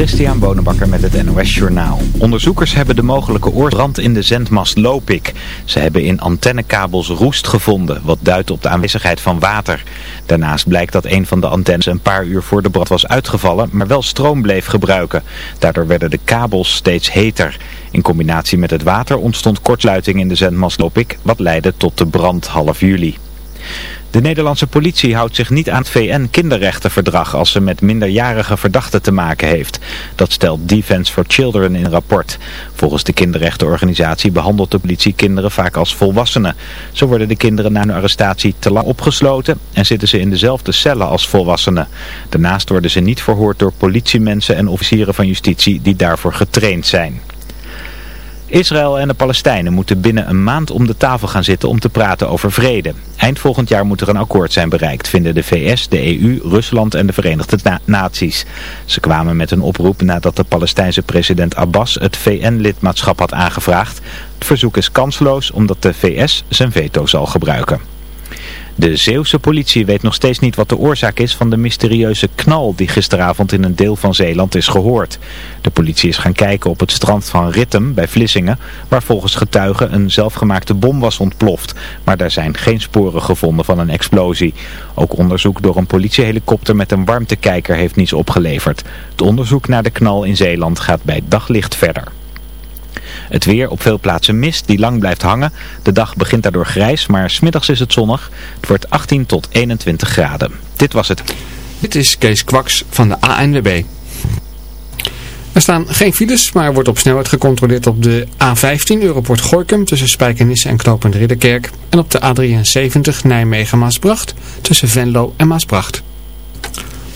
Christian Bonenbakker met het NOS Journaal. Onderzoekers hebben de mogelijke oorbrand in de zendmast Lopik. Ze hebben in antennekabels roest gevonden, wat duidt op de aanwezigheid van water. Daarnaast blijkt dat een van de antennes een paar uur voor de brand was uitgevallen, maar wel stroom bleef gebruiken. Daardoor werden de kabels steeds heter. In combinatie met het water ontstond kortsluiting in de zendmast Lopik, wat leidde tot de brand half juli. De Nederlandse politie houdt zich niet aan het VN-kinderrechtenverdrag als ze met minderjarige verdachten te maken heeft. Dat stelt Defense for Children in rapport. Volgens de kinderrechtenorganisatie behandelt de politie kinderen vaak als volwassenen. Zo worden de kinderen na hun arrestatie te lang opgesloten en zitten ze in dezelfde cellen als volwassenen. Daarnaast worden ze niet verhoord door politiemensen en officieren van justitie die daarvoor getraind zijn. Israël en de Palestijnen moeten binnen een maand om de tafel gaan zitten om te praten over vrede. Eind volgend jaar moet er een akkoord zijn bereikt, vinden de VS, de EU, Rusland en de Verenigde Naties. Ze kwamen met een oproep nadat de Palestijnse president Abbas het VN-lidmaatschap had aangevraagd. Het verzoek is kansloos omdat de VS zijn veto zal gebruiken. De Zeeuwse politie weet nog steeds niet wat de oorzaak is van de mysterieuze knal die gisteravond in een deel van Zeeland is gehoord. De politie is gaan kijken op het strand van Rittem bij Vlissingen, waar volgens getuigen een zelfgemaakte bom was ontploft. Maar daar zijn geen sporen gevonden van een explosie. Ook onderzoek door een politiehelikopter met een warmtekijker heeft niets opgeleverd. Het onderzoek naar de knal in Zeeland gaat bij daglicht verder. Het weer op veel plaatsen mist die lang blijft hangen. De dag begint daardoor grijs, maar smiddags is het zonnig. Het wordt 18 tot 21 graden. Dit was het. Dit is Kees Kwaks van de ANWB. Er staan geen files, maar wordt op snelheid gecontroleerd op de A15 Europort Gorkum tussen Spijkenisse en Knopend Ridderkerk. En op de A73 Nijmegen-Maasbracht tussen Venlo en Maasbracht.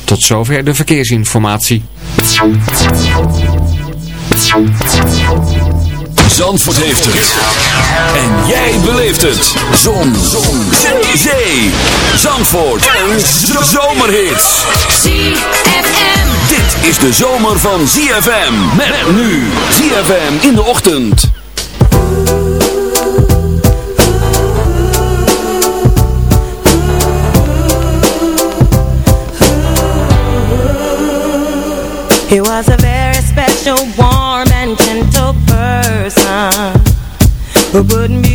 Tot zover de verkeersinformatie. Zandvoort heeft het. En jij beleeft het. Zon. Zon. Zee. Zee. Zandvoort. Een zomerhit. ZFM. Dit is de zomer van ZFM. Met nu. ZFM in de ochtend. He was a very special, warm but wouldn't be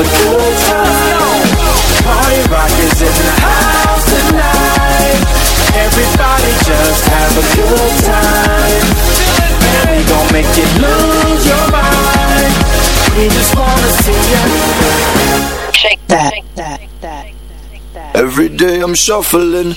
a good time. Party rock is in the house tonight. Everybody just have a good time. Man, we gon' make you lose your mind. We just wanna see you shake that. Every day I'm shuffling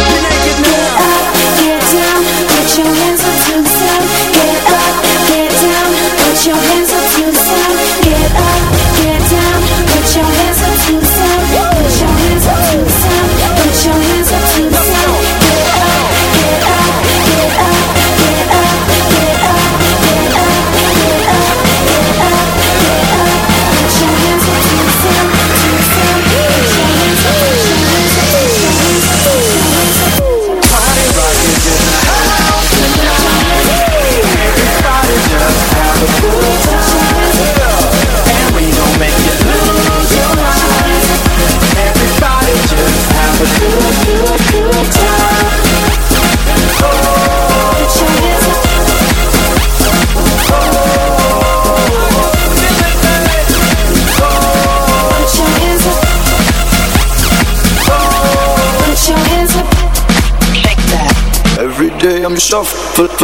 I'm shuffling. Put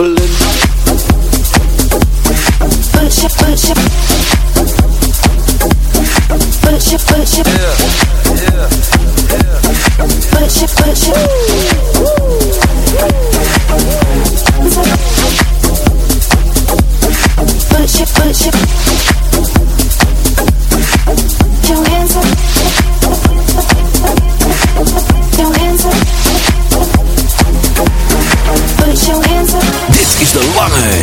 your, put your, yeah, yeah, yeah. Put your, put your,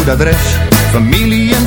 goed adres. Familie en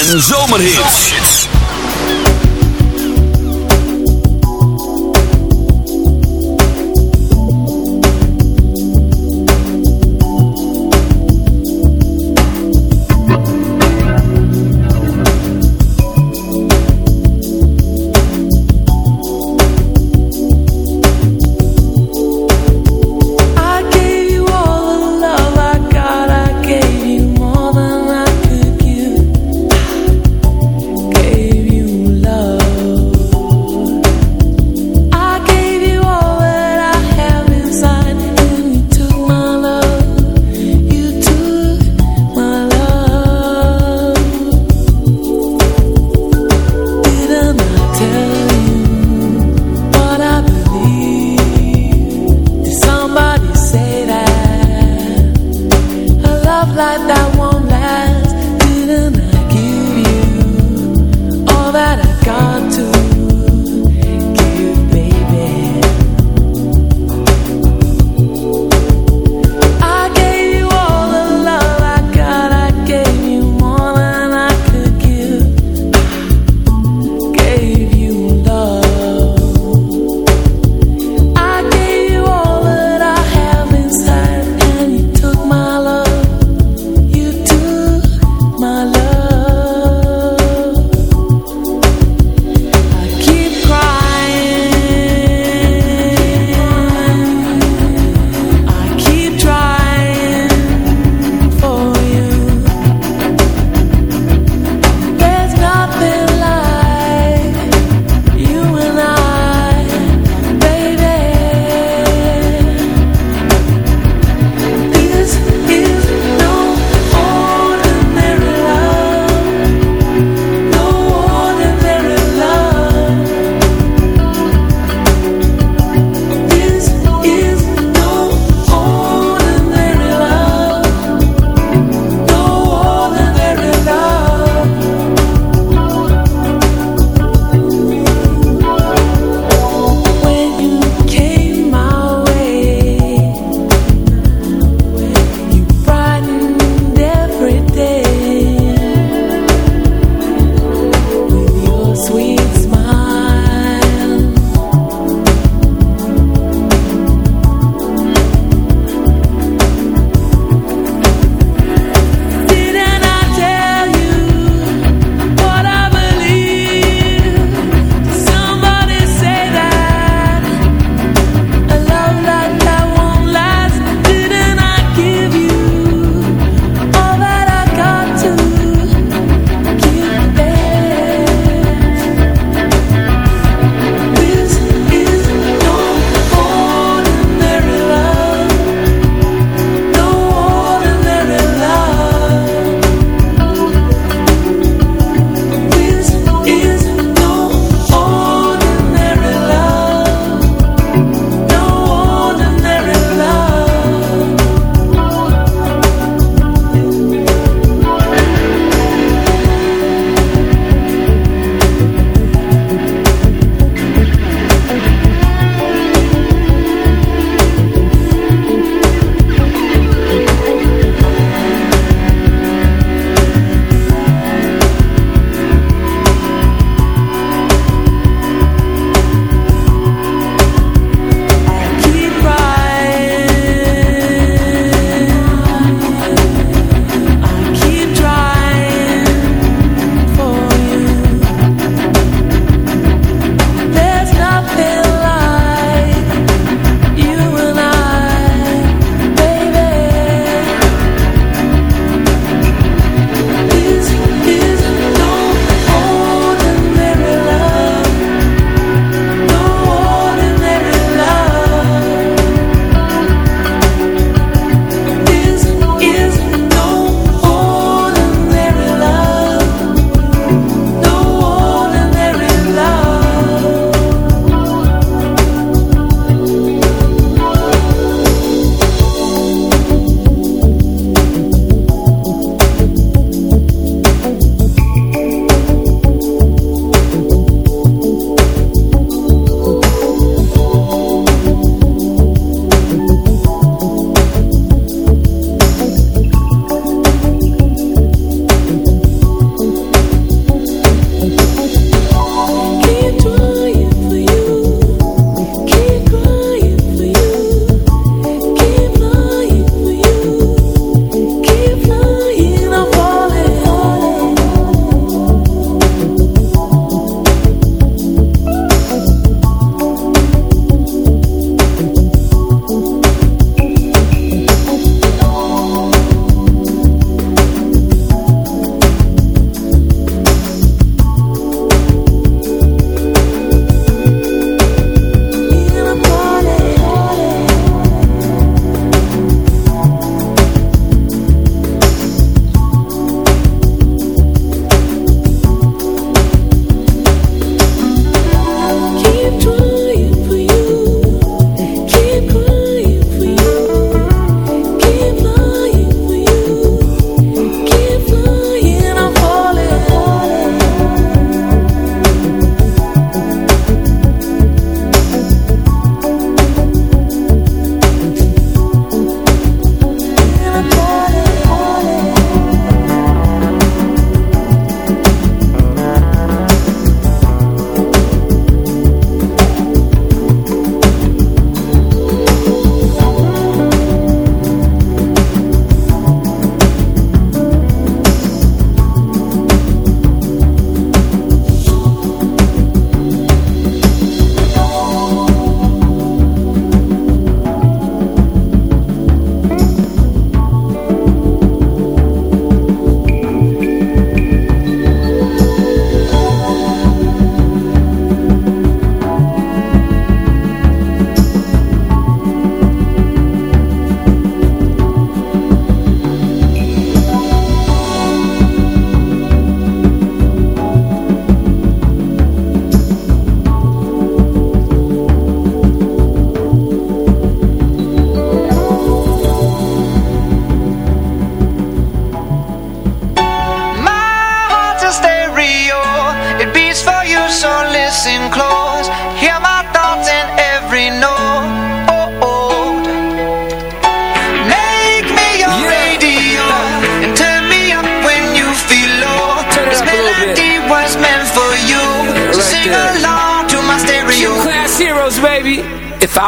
And so.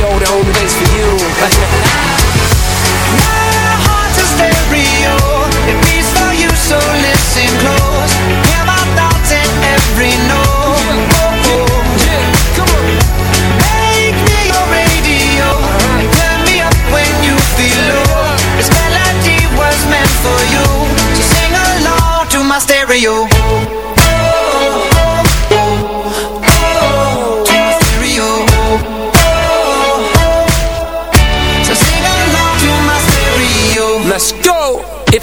the only place for you. My heart's a stereo.